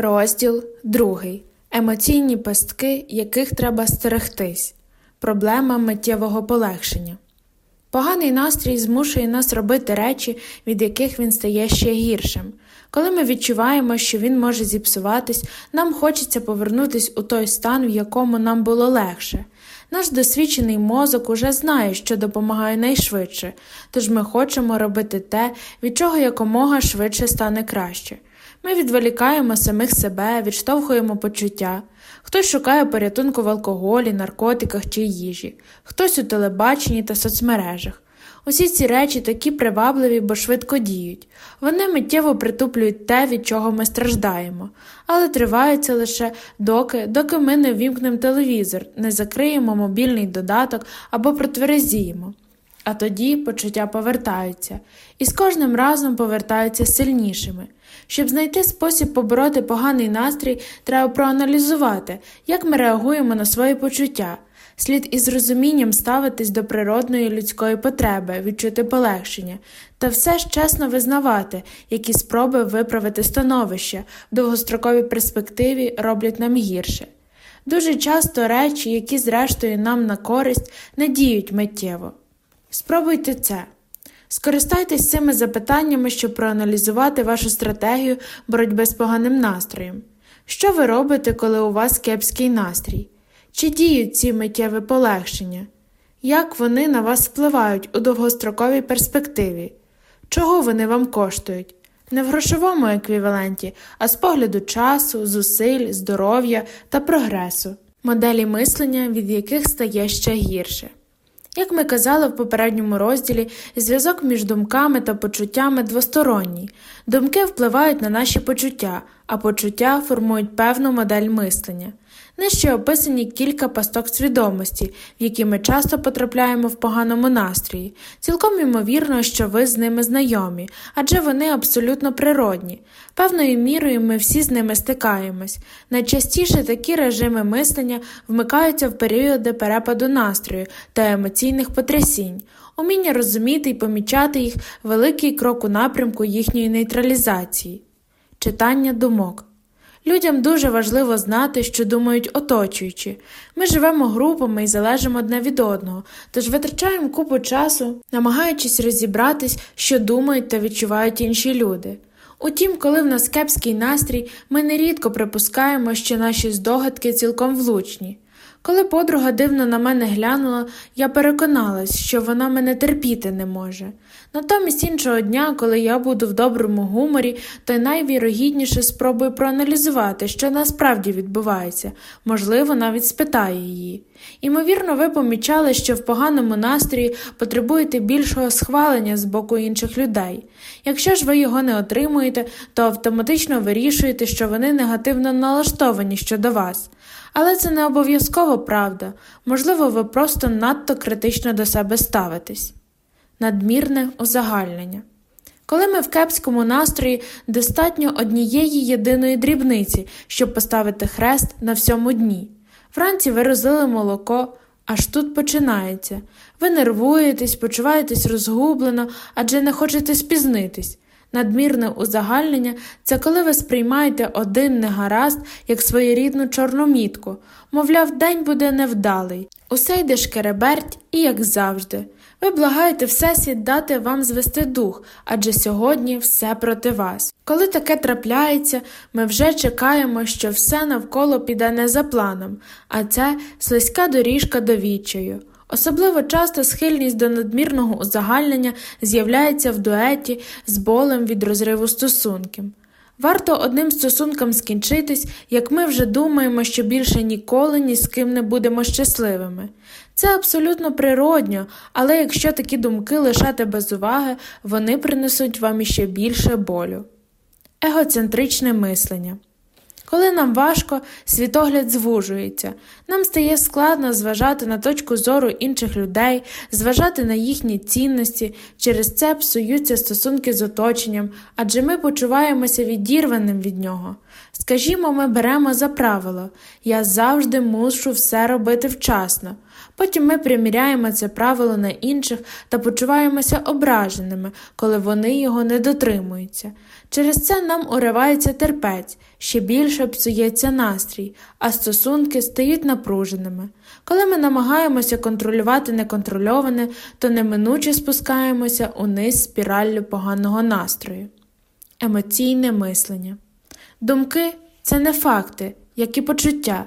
Розділ другий. Емоційні пастки, яких треба стерегтись. Проблема миттєвого полегшення. Поганий настрій змушує нас робити речі, від яких він стає ще гіршим. Коли ми відчуваємо, що він може зіпсуватись, нам хочеться повернутись у той стан, в якому нам було легше. Наш досвідчений мозок уже знає, що допомагає найшвидше, тож ми хочемо робити те, від чого якомога швидше стане краще. Ми відволікаємо самих себе, відштовхуємо почуття. Хтось шукає порятунку в алкоголі, наркотиках чи їжі, хтось у телебаченні та соцмережах. Усі ці речі такі привабливі, бо швидко діють. Вони миттєво притуплюють те, від чого ми страждаємо, але триваються лише доки, доки ми не вімкнемо телевізор, не закриємо мобільний додаток або протверезіємо. А тоді почуття повертаються, і з кожним разом повертаються сильнішими. Щоб знайти спосіб побороти поганий настрій, треба проаналізувати, як ми реагуємо на свої почуття. Слід із розумінням ставитись до природної людської потреби, відчути полегшення, та все ж чесно визнавати, які спроби виправити становище в довгостроковій перспективі роблять нам гірше. Дуже часто речі, які зрештою нам на користь, не діють миттєво. Спробуйте це. Скористайтесь цими запитаннями, щоб проаналізувати вашу стратегію боротьби з поганим настроєм. Що ви робите, коли у вас кепський настрій? Чи діють ці миттєві полегшення? Як вони на вас впливають у довгостроковій перспективі? Чого вони вам коштують? Не в грошовому еквіваленті, а з погляду часу, зусиль, здоров'я та прогресу, моделі мислення, від яких стає ще гірше. Як ми казали в попередньому розділі, зв'язок між думками та почуттями двосторонній. Думки впливають на наші почуття, а почуття формують певну модель мислення. Нижче описані кілька пасток свідомості, в які ми часто потрапляємо в поганому настрої. Цілком ймовірно, що ви з ними знайомі, адже вони абсолютно природні. Певною мірою ми всі з ними стикаємось. Найчастіше такі режими мислення вмикаються в періоди перепаду настрою та емоційних потрясінь. Уміння розуміти і помічати їх великий крок у напрямку їхньої нейтралізації. Читання думок. Людям дуже важливо знати, що думають оточуючі. Ми живемо групами і залежимо одне від одного, тож витрачаємо купу часу, намагаючись розібратись, що думають та відчувають інші люди. Утім, коли в нас кепський настрій, ми нерідко припускаємо, що наші здогадки цілком влучні. Коли подруга дивно на мене глянула, я переконалась, що вона мене терпіти не може. Натомість іншого дня, коли я буду в доброму гуморі, то найвірогідніше спробую проаналізувати, що насправді відбувається, можливо, навіть спитаю її. Імовірно, ви помічали, що в поганому настрої потребуєте більшого схвалення з боку інших людей. Якщо ж ви його не отримуєте, то автоматично вирішуєте, що вони негативно налаштовані щодо вас. Але це не обов'язково правда, можливо, ви просто надто критично до себе ставитесь. Надмірне узагальнення. Коли ми в кепському настрої, достатньо однієї єдиної дрібниці, щоб поставити хрест на всьому дні. Вранці ви розлили молоко, аж тут починається. Ви нервуєтесь, почуваєтесь розгублено, адже не хочете спізнитись. Надмірне узагальнення це коли ви сприймаєте один негаразд як своєрідну чорну мітку, мовляв, день буде невдалий, усе йде шкереберть і як завжди. Ви благаєте Всесвіт дати вам звести дух, адже сьогодні все проти вас. Коли таке трапляється, ми вже чекаємо, що все навколо піде не за планом, а це слизька доріжка до. Особливо часто схильність до надмірного узагальнення з'являється в дуеті з болем від розриву стосунків. Варто одним стосункам скінчитись, як ми вже думаємо, що більше ніколи ні з ким не будемо щасливими. Це абсолютно природньо, але якщо такі думки лишати без уваги, вони принесуть вам іще більше болю. Егоцентричне мислення коли нам важко, світогляд звужується, нам стає складно зважати на точку зору інших людей, зважати на їхні цінності, через це псуються стосунки з оточенням, адже ми почуваємося відірваним від нього. Скажімо, ми беремо за правило я завжди мушу все робити вчасно. Потім ми приміряємо це правило на інших та почуваємося ображеними, коли вони його не дотримуються. Через це нам уривається терпець, ще більше псується настрій, а стосунки стають напруженими. Коли ми намагаємося контролювати неконтрольоване, то неминуче спускаємося униз спіраллю поганого настрою. Емоційне мислення. Думки це не факти, як і почуття,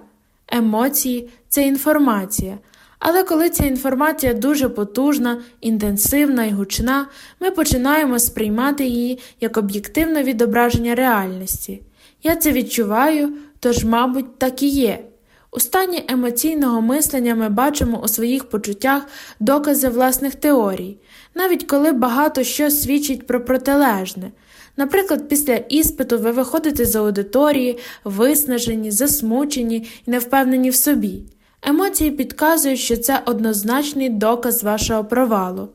емоції це інформація. Але коли ця інформація дуже потужна, інтенсивна і гучна, ми починаємо сприймати її як об'єктивне відображення реальності. Я це відчуваю, тож, мабуть, так і є. У стані емоційного мислення ми бачимо у своїх почуттях докази власних теорій, навіть коли багато що свідчить про протилежне. Наприклад, після іспиту ви виходите з аудиторії, виснажені, засмучені і невпевнені в собі. Емоції підказують, що це однозначний доказ вашого провалу.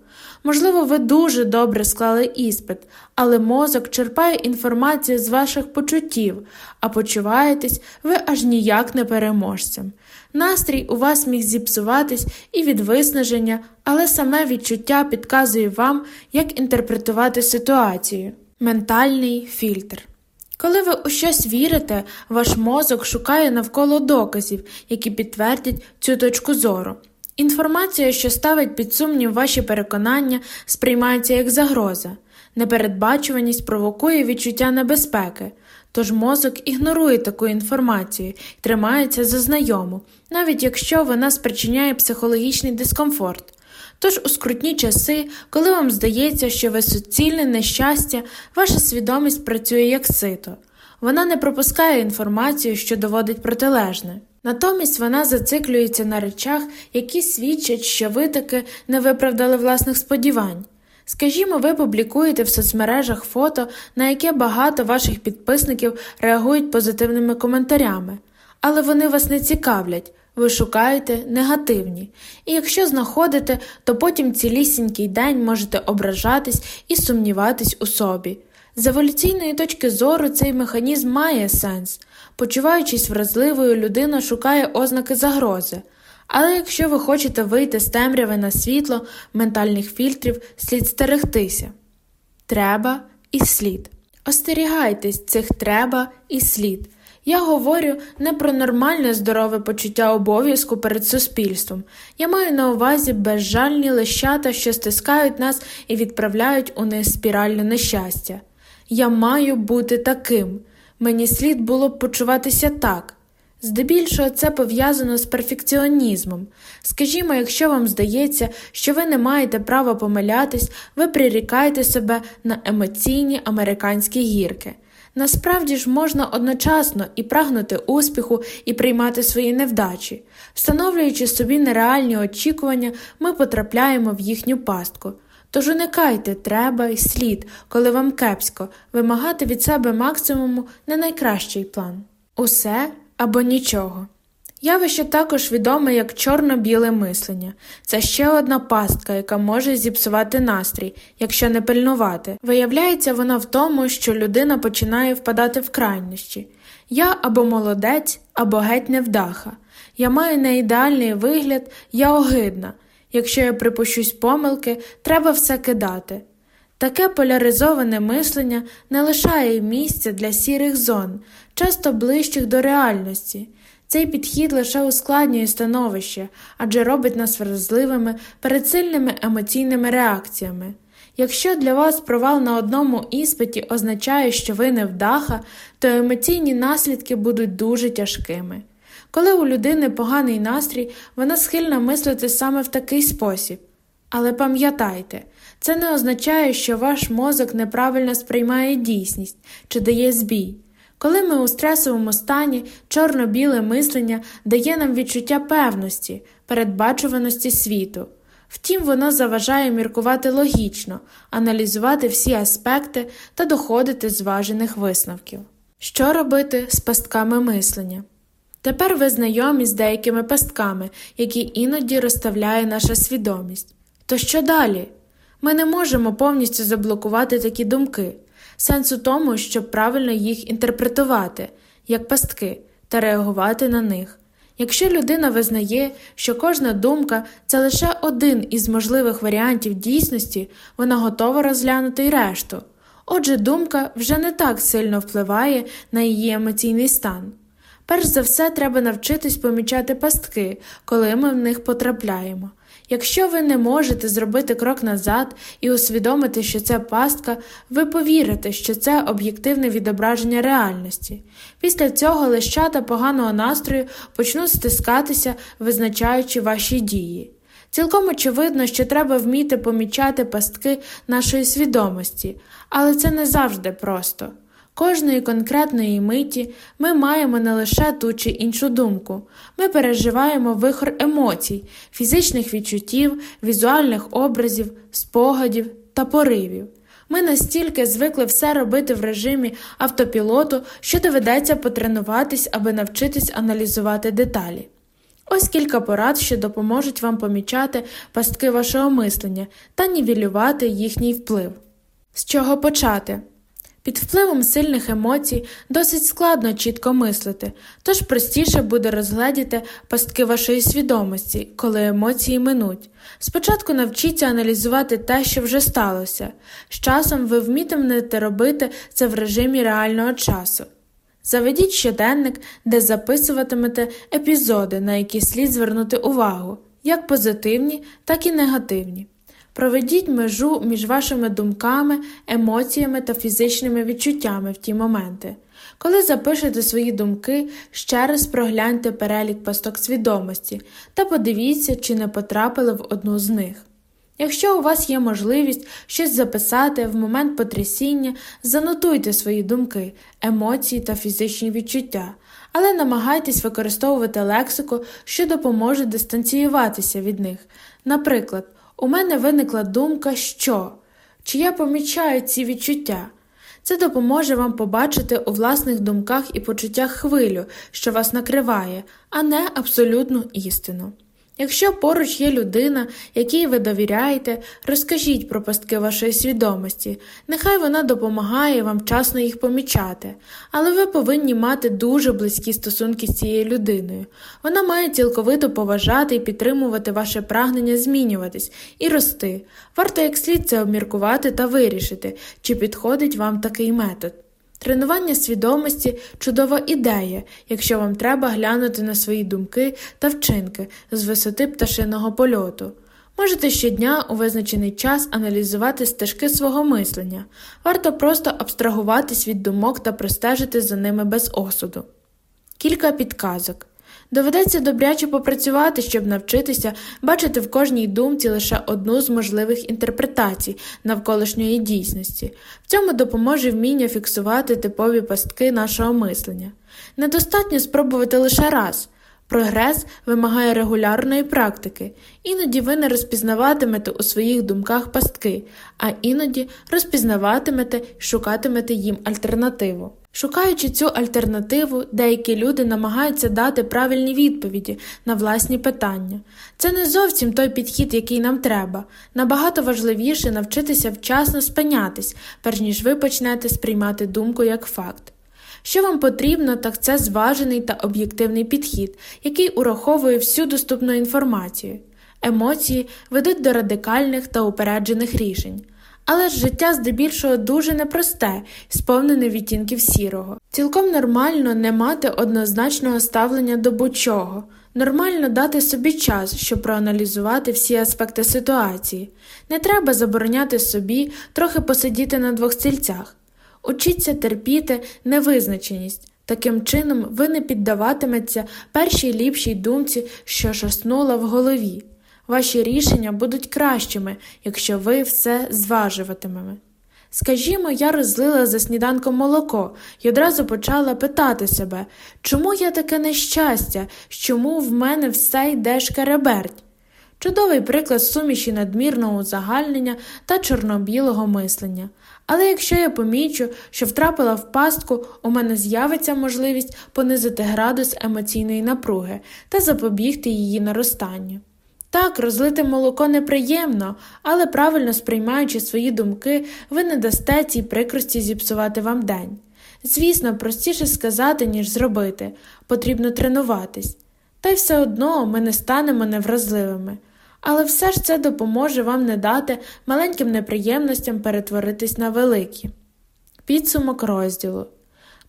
Можливо, ви дуже добре склали іспит, але мозок черпає інформацію з ваших почуттів, а почуваєтесь ви аж ніяк не переможцем. Настрій у вас міг зіпсуватись і від виснаження, але саме відчуття підказує вам, як інтерпретувати ситуацію. Ментальний фільтр. Коли ви у щось вірите, ваш мозок шукає навколо доказів, які підтвердять цю точку зору. Інформація, що ставить під сумнів ваші переконання, сприймається як загроза. Непередбачуваність провокує відчуття небезпеки, тож мозок ігнорує таку інформацію і тримається за знайому, навіть якщо вона спричиняє психологічний дискомфорт. Тож у скрутні часи, коли вам здається, що ви суцільне нещастя, ваша свідомість працює як сито. Вона не пропускає інформацію, що доводить протилежне. Натомість вона зациклюється на речах, які свідчать, що ви таки не виправдали власних сподівань. Скажімо, ви публікуєте в соцмережах фото, на яке багато ваших підписників реагують позитивними коментарями, але вони вас не цікавлять, ви шукаєте негативні, і якщо знаходите, то потім цілісінький день можете ображатись і сумніватись у собі. З еволюційної точки зору цей механізм має сенс. Почуваючись вразливою, людина шукає ознаки загрози. Але якщо ви хочете вийти з темряви на світло ментальних фільтрів, слід стерегтися. Треба і слід. Остерігайтесь цих треба і слід. Я говорю не про нормальне здорове почуття обов'язку перед суспільством. Я маю на увазі безжальні лещата, що стискають нас і відправляють у них спіральне нещастя. Я маю бути таким. Мені слід було б почуватися так. Здебільшого це пов'язано з перфекціонізмом. Скажімо, якщо вам здається, що ви не маєте права помилятись, ви прирікаєте себе на емоційні американські гірки. Насправді ж можна одночасно і прагнути успіху, і приймати свої невдачі. Встановлюючи собі нереальні очікування, ми потрапляємо в їхню пастку. Тож уникайте треба і слід, коли вам кепсько, вимагати від себе максимуму не найкращий план. Усе або нічого. Явище також відоме як чорно-біле мислення. Це ще одна пастка, яка може зіпсувати настрій, якщо не пильнувати. Виявляється вона в тому, що людина починає впадати в крайнощі. Я або молодець, або геть невдаха. Я маю неідеальний вигляд, я огидна. Якщо я припущусь помилки, треба все кидати. Таке поляризоване мислення не лишає місця для сірих зон, часто ближчих до реальності. Цей підхід лише ускладнює становище, адже робить нас вразливими перед сильними емоційними реакціями. Якщо для вас провал на одному іспиті означає, що ви не вдаха, то емоційні наслідки будуть дуже тяжкими. Коли у людини поганий настрій, вона схильна мислити саме в такий спосіб. Але пам'ятайте, це не означає, що ваш мозок неправильно сприймає дійсність чи дає збій. Коли ми у стресовому стані, чорно-біле мислення дає нам відчуття певності, передбачуваності світу. Втім, воно заважає міркувати логічно, аналізувати всі аспекти та доходити зважених висновків. Що робити з пастками мислення? Тепер ви знайомі з деякими пастками, які іноді розставляє наша свідомість. То що далі? Ми не можемо повністю заблокувати такі думки. Сенс у тому, щоб правильно їх інтерпретувати, як пастки, та реагувати на них. Якщо людина визнає, що кожна думка це лише один із можливих варіантів дійсності, вона готова розглянути й решту. Отже, думка вже не так сильно впливає на її емоційний стан. Перш за все, треба навчитись помічати пастки, коли ми в них потрапляємо. Якщо ви не можете зробити крок назад і усвідомити, що це пастка, ви повірите, що це об'єктивне відображення реальності. Після цього лищата поганого настрою почнуть стискатися, визначаючи ваші дії. Цілком очевидно, що треба вміти помічати пастки нашої свідомості, але це не завжди просто. Кожної конкретної миті ми маємо не лише ту чи іншу думку, ми переживаємо вихор емоцій, фізичних відчуттів, візуальних образів, спогадів та поривів. Ми настільки звикли все робити в режимі автопілоту, що доведеться потренуватись, аби навчитись аналізувати деталі. Ось кілька порад, що допоможуть вам помічати пастки вашого мислення та нівелювати їхній вплив. З чого почати? Під впливом сильних емоцій досить складно чітко мислити, тож простіше буде розгледіти пастки вашої свідомості, коли емоції минуть. Спочатку навчіться аналізувати те, що вже сталося. З часом ви вмітимете робити це в режимі реального часу. Заведіть щоденник, де записуватимете епізоди, на які слід звернути увагу, як позитивні, так і негативні. Проведіть межу між вашими думками, емоціями та фізичними відчуттями в ті моменти. Коли запишете свої думки, ще раз прогляньте перелік пасток свідомості та подивіться, чи не потрапили в одну з них. Якщо у вас є можливість щось записати в момент потрясіння, занотуйте свої думки, емоції та фізичні відчуття, але намагайтесь використовувати лексику, що допоможе дистанціюватися від них. Наприклад, у мене виникла думка, що чи я помічаю ці відчуття. Це допоможе вам побачити у власних думках і почуттях хвилю, що вас накриває, а не абсолютну істину. Якщо поруч є людина, якій ви довіряєте, розкажіть про пастки вашої свідомості, нехай вона допомагає вам вчасно їх помічати, але ви повинні мати дуже близькі стосунки з цією людиною. Вона має цілковито поважати і підтримувати ваше прагнення змінюватись і рости. Варто як слід це обміркувати та вирішити, чи підходить вам такий метод. Тренування свідомості чудова ідея, якщо вам треба глянути на свої думки та вчинки з висоти пташиного польоту. Можете щодня у визначений час аналізувати стежки свого мислення, варто просто абстрагуватись від думок та простежити за ними без осуду. Кілька підказок. Доведеться добряче попрацювати, щоб навчитися бачити в кожній думці лише одну з можливих інтерпретацій навколишньої дійсності. В цьому допоможе вміння фіксувати типові пастки нашого мислення. Недостатньо спробувати лише раз. Прогрес вимагає регулярної практики, іноді ви не розпізнаватимете у своїх думках пастки, а іноді розпізнаватимете і шукатимете їм альтернативу. Шукаючи цю альтернативу, деякі люди намагаються дати правильні відповіді на власні питання. Це не зовсім той підхід, який нам треба. Набагато важливіше навчитися вчасно спинятись, перш ніж ви почнете сприймати думку як факт. Що вам потрібно, так це зважений та об'єктивний підхід, який ураховує всю доступну інформацію. Емоції ведуть до радикальних та упереджених рішень. Але ж життя здебільшого дуже непросте, сповнене відтінків сірого. Цілком нормально не мати однозначного ставлення до будь-чого. Нормально дати собі час, щоб проаналізувати всі аспекти ситуації. Не треба забороняти собі трохи посидіти на двох стільцях. Учіться терпіти невизначеність. Таким чином, ви не піддаватиметься першій ліпшій думці, що шаснула в голові. Ваші рішення будуть кращими, якщо ви все зважуватимете. Скажімо, я розлила за сніданком молоко і одразу почала питати себе, чому я таке нещастя, чому в мене все йде шкереберть? Чудовий приклад суміші надмірного узагальнення та чорно-білого мислення. Але якщо я помічу, що втрапила в пастку, у мене з'явиться можливість понизити градус емоційної напруги та запобігти її наростанню. Так, розлите молоко неприємно, але правильно сприймаючи свої думки, ви не дасте цій прикрості зіпсувати вам день. Звісно, простіше сказати, ніж зробити, потрібно тренуватись. та й все одно ми не станемо невразливими. Але все ж це допоможе вам не дати маленьким неприємностям перетворитись на великі. Підсумок розділу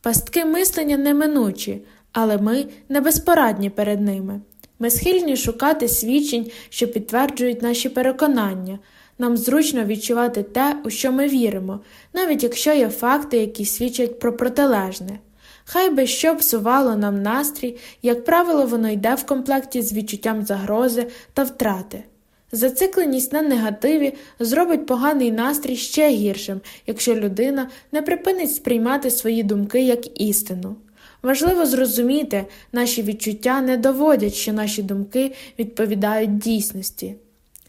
Пастки мислення неминучі, але ми не безпорадні перед ними. Ми схильні шукати свідчень, що підтверджують наші переконання. Нам зручно відчувати те, у що ми віримо, навіть якщо є факти, які свідчать про протилежне. Хай би що псувало нам настрій, як правило, воно йде в комплекті з відчуттям загрози та втрати. Зацикленість на негативі зробить поганий настрій ще гіршим, якщо людина не припинить сприймати свої думки як істину. Важливо зрозуміти, наші відчуття не доводять, що наші думки відповідають дійсності.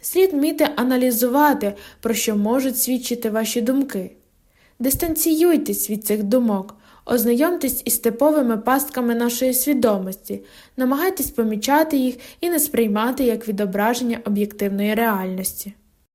Слід вміти аналізувати, про що можуть свідчити ваші думки. Дистанціюйтесь від цих думок, ознайомтесь із типовими пастками нашої свідомості, намагайтесь помічати їх і не сприймати як відображення об'єктивної реальності.